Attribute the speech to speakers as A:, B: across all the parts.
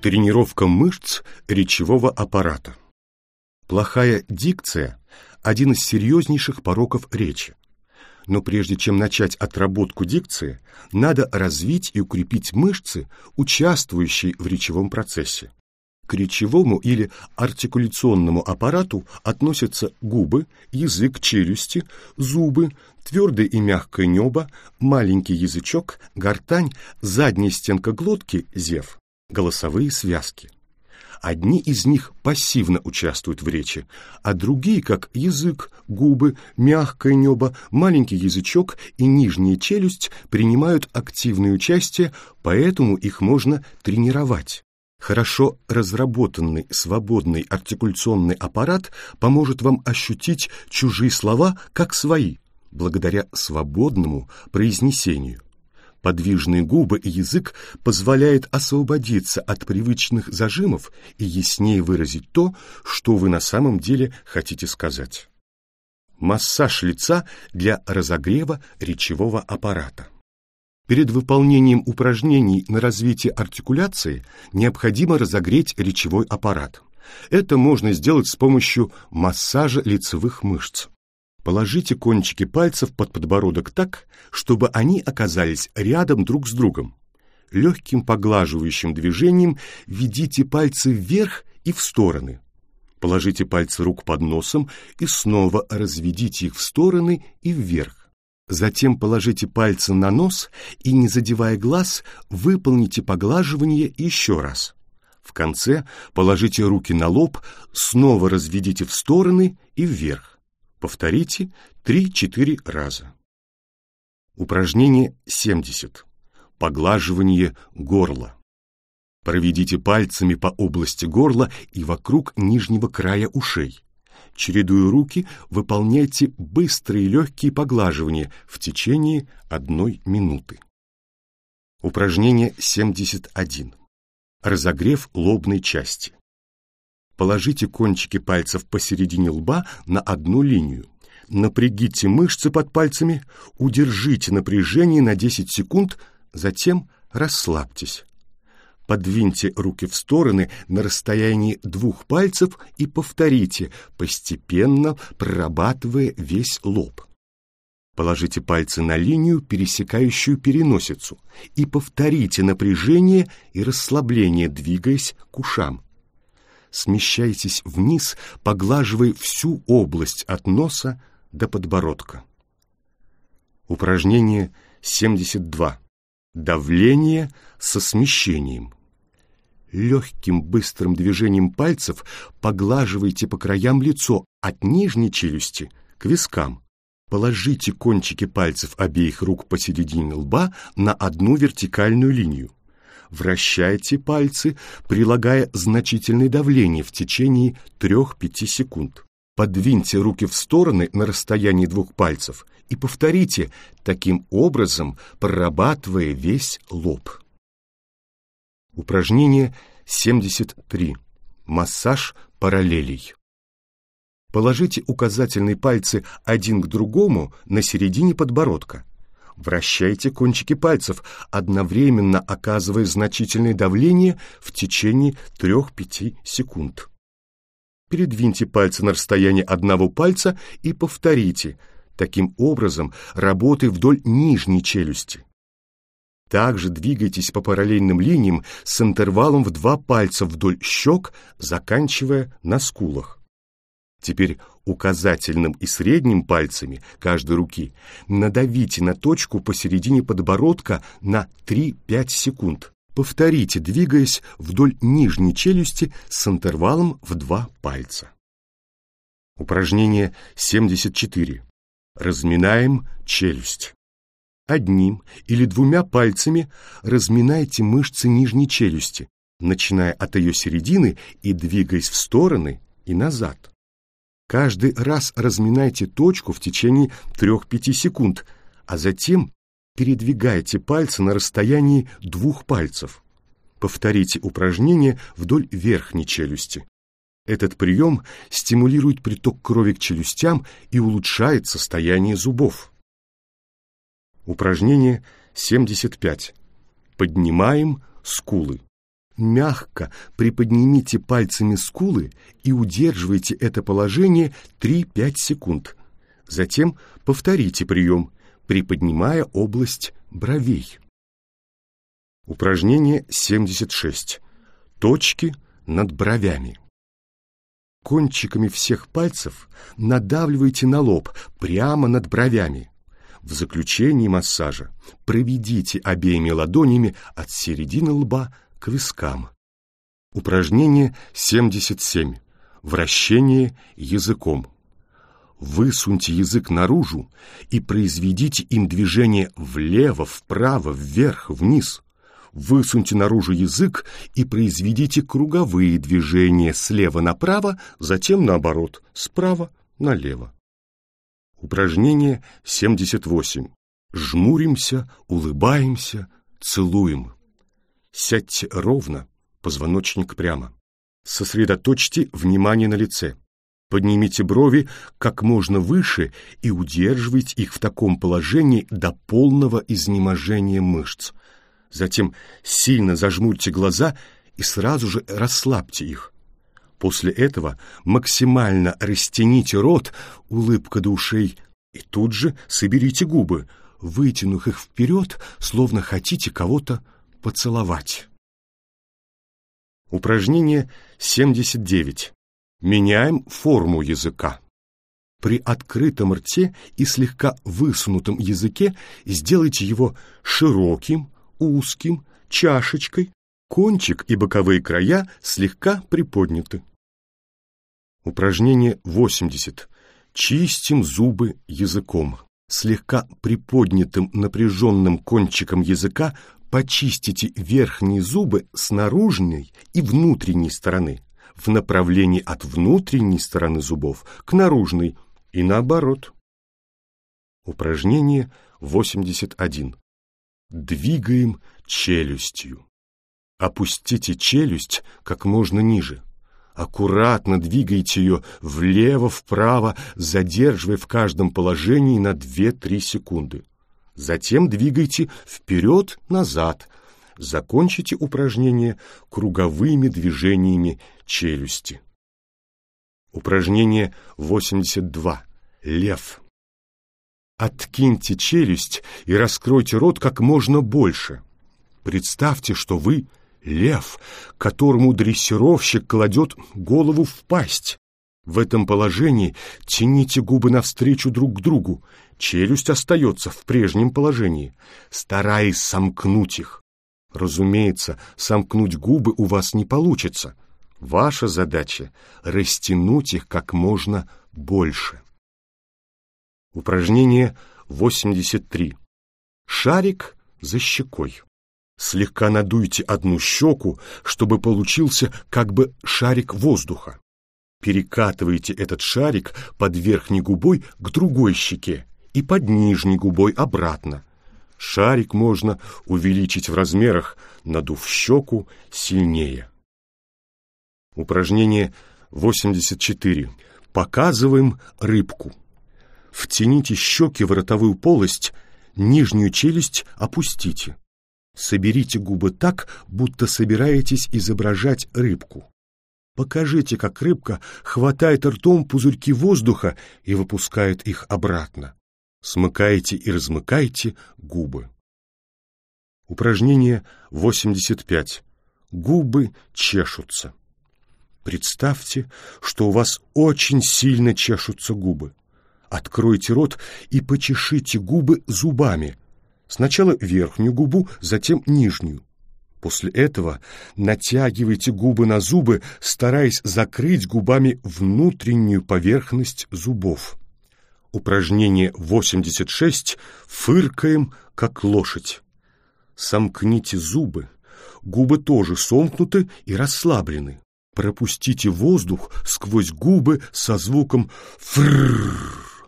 A: Тренировка мышц речевого аппарата. Плохая дикция – один из серьезнейших пороков речи. Но прежде чем начать отработку дикции, надо развить и укрепить мышцы, участвующие в речевом процессе. К речевому или артикуляционному аппарату относятся губы, язык, челюсти, зубы, твердое и мягкое небо, маленький язычок, гортань, задняя стенка глотки, зев, голосовые связки. Одни из них пассивно участвуют в речи, а другие, как язык, губы, мягкое небо, маленький язычок и нижняя челюсть, принимают активное участие, поэтому их можно тренировать. Хорошо разработанный свободный артикуляционный аппарат поможет вам ощутить чужие слова как свои, благодаря свободному произнесению. Подвижные губы и язык позволяют освободиться от привычных зажимов и яснее выразить то, что вы на самом деле хотите сказать. Массаж лица для разогрева речевого аппарата. Перед выполнением упражнений на развитие артикуляции необходимо разогреть речевой аппарат. Это можно сделать с помощью массажа лицевых мышц. Положите кончики пальцев под подбородок так, чтобы они оказались рядом друг с другом. Легким поглаживающим движением ведите пальцы вверх и в стороны. Положите пальцы рук под носом и снова разведите их в стороны и вверх. Затем положите пальцы на нос и, не задевая глаз, выполните поглаживание еще раз. В конце положите руки на лоб, снова разведите в стороны и вверх. Повторите 3-4 раза. Упражнение 70. Поглаживание горла. Проведите пальцами по области горла и вокруг нижнего края ушей. Чередуя руки, выполняйте быстрые легкие поглаживания в течение одной минуты. Упражнение 71. Разогрев лобной части. Положите кончики пальцев посередине лба на одну линию. Напрягите мышцы под пальцами, удержите напряжение на 10 секунд, затем расслабьтесь. Подвиньте руки в стороны на расстоянии двух пальцев и повторите, постепенно прорабатывая весь лоб. Положите пальцы на линию, пересекающую переносицу, и повторите напряжение и расслабление, двигаясь к ушам. Смещайтесь вниз, поглаживая всю область от носа до подбородка. Упражнение 72. Давление со смещением. Легким быстрым движением пальцев поглаживайте по краям лицо от нижней челюсти к вискам. Положите кончики пальцев обеих рук посередине лба на одну вертикальную линию. Вращайте пальцы, прилагая значительное давление в течение 3-5 секунд. Подвиньте руки в стороны на расстоянии двух пальцев и повторите, таким образом прорабатывая весь лоб. Упражнение 73. Массаж параллелей. Положите указательные пальцы один к другому на середине подбородка. Вращайте кончики пальцев, одновременно оказывая значительное давление в течение 3-5 секунд. Передвиньте пальцы на расстояние одного пальца и повторите, таким образом работая вдоль нижней челюсти. Также двигайтесь по параллельным линиям с интервалом в два пальца вдоль щек, заканчивая на скулах. Теперь указательным и средним пальцами каждой руки надавите на точку посередине подбородка на 3-5 секунд. Повторите, двигаясь вдоль нижней челюсти с интервалом в два пальца. Упражнение 74. Разминаем челюсть. Одним или двумя пальцами разминайте мышцы нижней челюсти, начиная от ее середины и двигаясь в стороны и назад. Каждый раз разминайте точку в течение 3-5 секунд, а затем передвигайте пальцы на расстоянии двух пальцев. Повторите упражнение вдоль верхней челюсти. Этот прием стимулирует приток крови к челюстям и улучшает состояние зубов. Упражнение 75. Поднимаем скулы. Мягко приподнимите пальцами скулы и удерживайте это положение 3-5 секунд. Затем повторите прием, приподнимая область бровей. Упражнение 76. Точки над бровями. Кончиками всех пальцев надавливайте на лоб прямо над бровями. В заключении массажа проведите обеими ладонями от середины лба к вискам. Упражнение 77. Вращение языком. Высуньте язык наружу и произведите им движение влево, вправо, вверх, вниз. Высуньте наружу язык и произведите круговые движения слева направо, затем наоборот, справа налево. Упражнение 78. Жмуримся, улыбаемся, целуем. Сядьте ровно, позвоночник прямо. Сосредоточьте внимание на лице. Поднимите брови как можно выше и удерживайте их в таком положении до полного изнеможения мышц. Затем сильно зажмурьте глаза и сразу же расслабьте их. После этого максимально растяните рот, улыбка до ушей, и тут же соберите губы, вытянув их вперед, словно хотите кого-то поцеловать. Упражнение 79. Меняем форму языка. При открытом рте и слегка высунутом языке сделайте его широким, узким, чашечкой, кончик и боковые края слегка приподняты. Упражнение 80. Чистим зубы языком. Слегка приподнятым напряженным кончиком языка почистите верхние зубы с наружной и внутренней стороны в направлении от внутренней стороны зубов к наружной и наоборот. Упражнение 81. Двигаем челюстью. Опустите челюсть как можно ниже. Аккуратно двигайте ее влево-вправо, задерживая в каждом положении на 2-3 секунды. Затем двигайте вперед-назад. Закончите упражнение круговыми движениями челюсти. Упражнение 82. Лев. Откиньте челюсть и раскройте рот как можно больше. Представьте, что вы Лев, которому дрессировщик кладет голову в пасть. В этом положении тяните губы навстречу друг к другу. Челюсть остается в прежнем положении, стараясь сомкнуть их. Разумеется, сомкнуть губы у вас не получится. Ваша задача — растянуть их как можно больше. Упражнение 83. Шарик за щекой. Слегка надуйте одну щеку, чтобы получился как бы шарик воздуха. Перекатывайте этот шарик под верхней губой к другой щеке и под нижней губой обратно. Шарик можно увеличить в размерах, надув щеку сильнее. Упражнение 84. Показываем рыбку. Втяните щеки в ротовую полость, нижнюю челюсть опустите. Соберите губы так, будто собираетесь изображать рыбку. Покажите, как рыбка хватает ртом пузырьки воздуха и выпускает их обратно. Смыкайте и размыкайте губы. Упражнение 85. Губы чешутся. Представьте, что у вас очень сильно чешутся губы. Откройте рот и почешите губы зубами – Сначала верхнюю губу, затем нижнюю. После этого натягивайте губы на зубы, стараясь закрыть губами внутреннюю поверхность зубов. Упражнение 86. Фыркаем, как лошадь. Сомкните зубы. Губы тоже сомкнуты и расслаблены. Пропустите воздух сквозь губы со звуком «фрррр».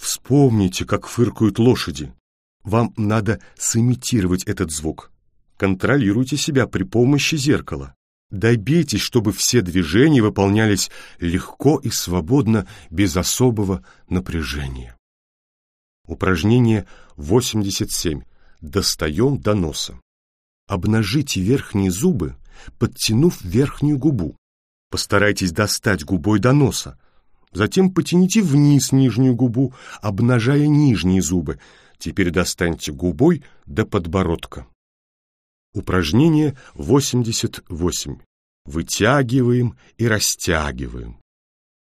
A: Вспомните, как фыркают лошади. Вам надо сымитировать этот звук. Контролируйте себя при помощи зеркала. Добейтесь, чтобы все движения выполнялись легко и свободно, без особого напряжения. Упражнение 87. Достаем до носа. Обнажите верхние зубы подтянув верхнюю губу. Постарайтесь достать губой до носа. Затем потяните вниз нижнюю губу, обнажая нижние зубы. Теперь достаньте губой до подбородка. Упражнение 88. Вытягиваем и растягиваем.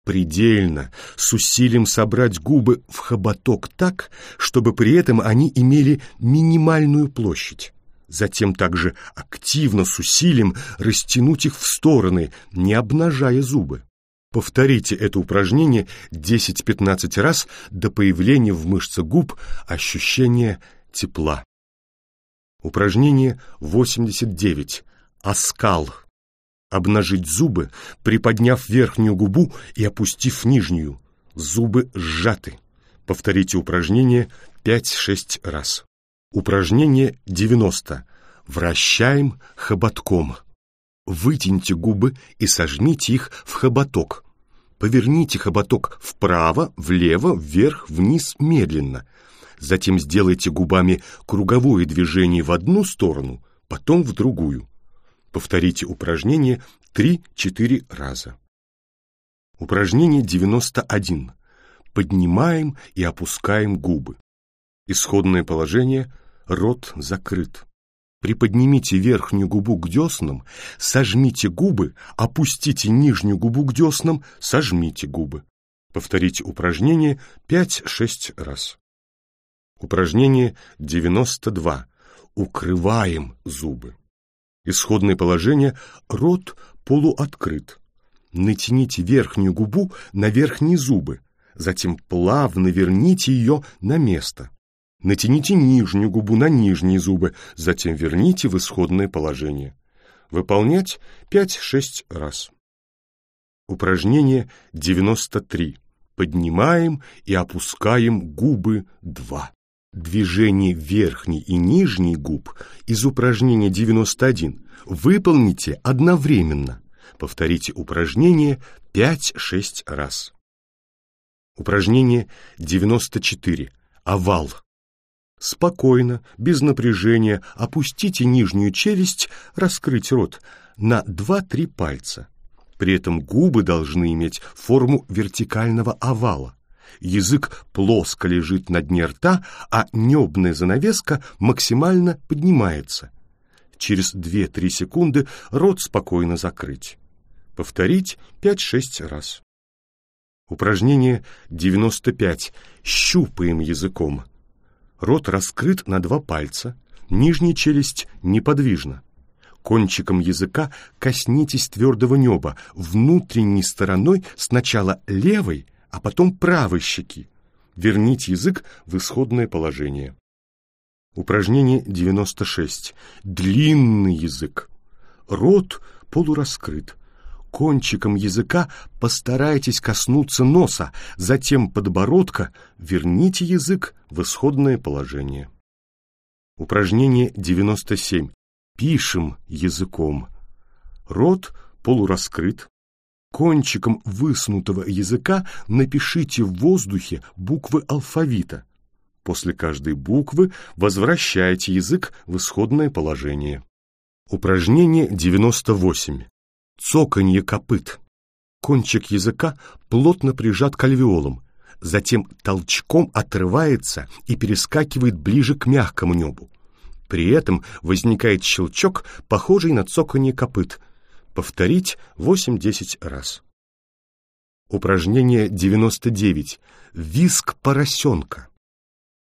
A: Предельно, с усилием собрать губы в хоботок так, чтобы при этом они имели минимальную площадь. Затем также активно, с усилием растянуть их в стороны, не обнажая зубы. Повторите это упражнение 10-15 раз до появления в мышце губ ощущения тепла. Упражнение 89. Оскал. Обнажить зубы, приподняв верхнюю губу и опустив нижнюю. Зубы сжаты. Повторите упражнение 5-6 раз. Упражнение 90. Вращаем хоботком. Вытяните губы и сожмите их в хоботок. Поверните хоботок вправо, влево, вверх, вниз медленно. Затем сделайте губами круговое движение в одну сторону, потом в другую. Повторите упражнение 3-4 раза. Упражнение 91. Поднимаем и опускаем губы. Исходное положение – рот закрыт. Приподнимите верхнюю губу к деснам, сожмите губы, опустите нижнюю губу к деснам, сожмите губы. Повторите упражнение 5-6 раз. Упражнение 92. Укрываем зубы. Исходное положение – рот полуоткрыт. Натяните верхнюю губу на верхние зубы, затем плавно верните ее на место. Натяните нижнюю губу на нижние зубы, затем верните в исходное положение. Выполнять 5-6 раз. Упражнение 93. Поднимаем и опускаем губы 2. Движение верхней и нижней губ из упражнения 91 выполните одновременно. Повторите упражнение 5-6 раз. Упражнение 94. Овал. Спокойно, без напряжения, опустите нижнюю челюсть, раскрыть рот на 2-3 пальца. При этом губы должны иметь форму вертикального овала. Язык плоско лежит на дне рта, а небная занавеска максимально поднимается. Через 2-3 секунды рот спокойно закрыть. Повторить 5-6 раз. Упражнение 95. Щупаем языком. Рот раскрыт на два пальца, нижняя челюсть неподвижна. Кончиком языка коснитесь твердого неба, внутренней стороной сначала левой, а потом правой щеки. Верните язык в исходное положение. Упражнение 96. Длинный язык. Рот полураскрыт. Кончиком языка постарайтесь коснуться носа, затем подбородка, верните язык в исходное положение. Упражнение 97. Пишем языком. Рот полураскрыт. Кончиком высунутого языка напишите в воздухе буквы алфавита. После каждой буквы возвращайте язык в исходное положение. Упражнение 98 цоканье копыт. Кончик языка плотно прижат к альвеолам, затем толчком отрывается и перескакивает ближе к мягкому небу. При этом возникает щелчок, похожий на цоканье копыт. Повторить 8-10 раз. Упражнение 99. Виск поросенка.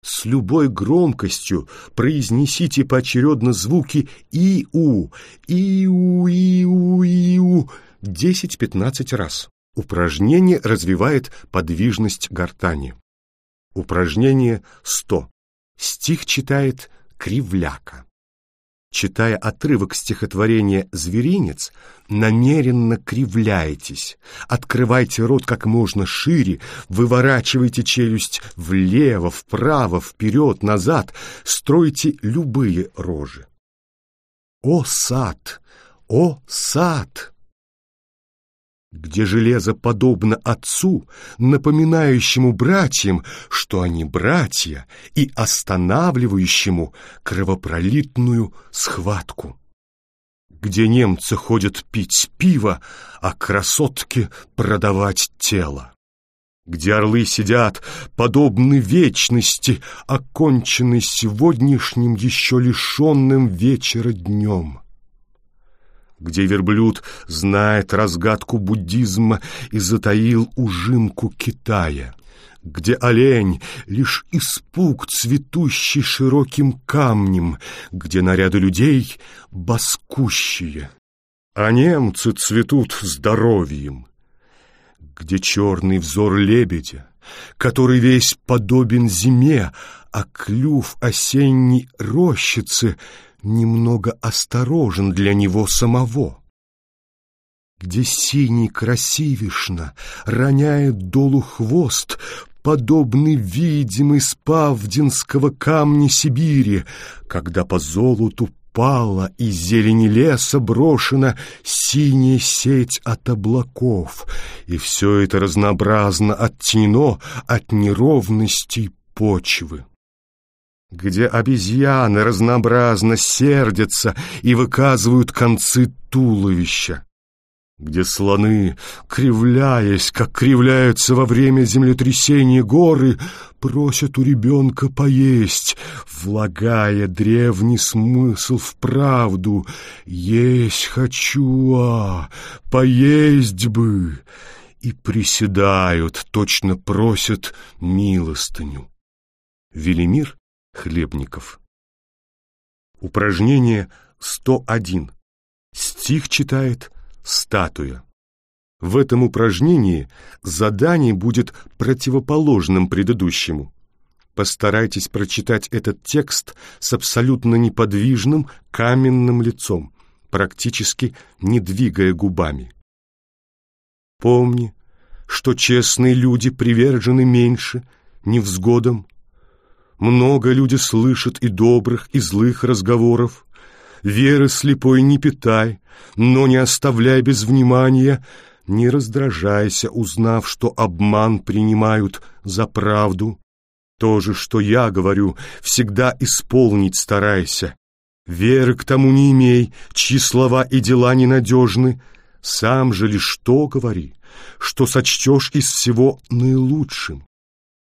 A: С любой громкостью произнесите поочередно звуки «и-у», «и-у», «и-у», «и-у» 10-15 раз. Упражнение развивает подвижность гортани. Упражнение 100. Стих читает кривляка. Читая отрывок стихотворения «Зверинец», намеренно кривляетесь, открывайте рот как можно шире, выворачивайте челюсть влево, вправо, вперед, назад, стройте любые рожи. О, сад! О, сад! Где железо подобно отцу, напоминающему братьям, что они братья, и останавливающему кровопролитную схватку. где немцы ходят пить пиво, а красотки продавать тело. Где орлы сидят, подобны вечности, оконченной сегодняшним еще лишенным вечера днем. Где верблюд знает разгадку буддизма и затаил ужимку Китая — где олень — лишь испуг, цветущий широким камнем, где наряды людей — боскущие, а немцы цветут здоровьем, где черный взор лебедя, который весь подобен зиме, а клюв осенней рощицы немного осторожен для него самого. Где синий красивишно роняет долу хвост, подобный видимый с павдинского камня Сибири, когда по золоту пала и зелени леса брошена синяя сеть от облаков, и все это разнообразно оттенено от неровностей почвы где обезьяны разнообразно сердятся и выказывают концы туловища, где слоны, кривляясь, как кривляются во время землетрясения горы, просят у ребенка поесть, влагая древний смысл в правду. «Есть хочу, а, поесть бы!» И приседают, точно просят милостыню. Велимир Хлебников Упражнение 101. Стих читает статуя. В этом упражнении задание будет противоположным предыдущему. Постарайтесь прочитать этот текст с абсолютно неподвижным каменным лицом, практически не двигая губами. Помни, что честные люди привержены меньше, невзгодам. Много люди слышат и добрых, и злых разговоров, Веры слепой не питай, но не оставляй без внимания, не раздражайся, узнав, что обман принимают за правду. То же, что я говорю, всегда исполнить старайся. Веры к тому не имей, чьи слова и дела ненадежны. Сам же лишь что говори, что сочтешь из всего наилучшим.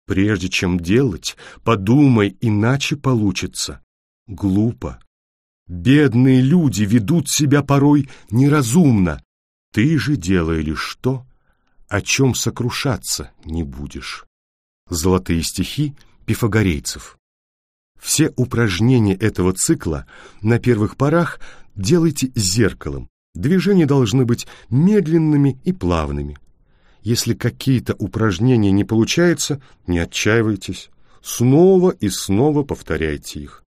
A: Прежде чем делать, подумай, иначе получится. Глупо. Бедные люди ведут себя порой неразумно. Ты же делай лишь то, о чем сокрушаться не будешь. Золотые стихи пифагорейцев. Все упражнения этого цикла на первых порах делайте зеркалом. Движения должны быть медленными и плавными. Если какие-то упражнения не получаются, не отчаивайтесь. Снова и снова повторяйте их.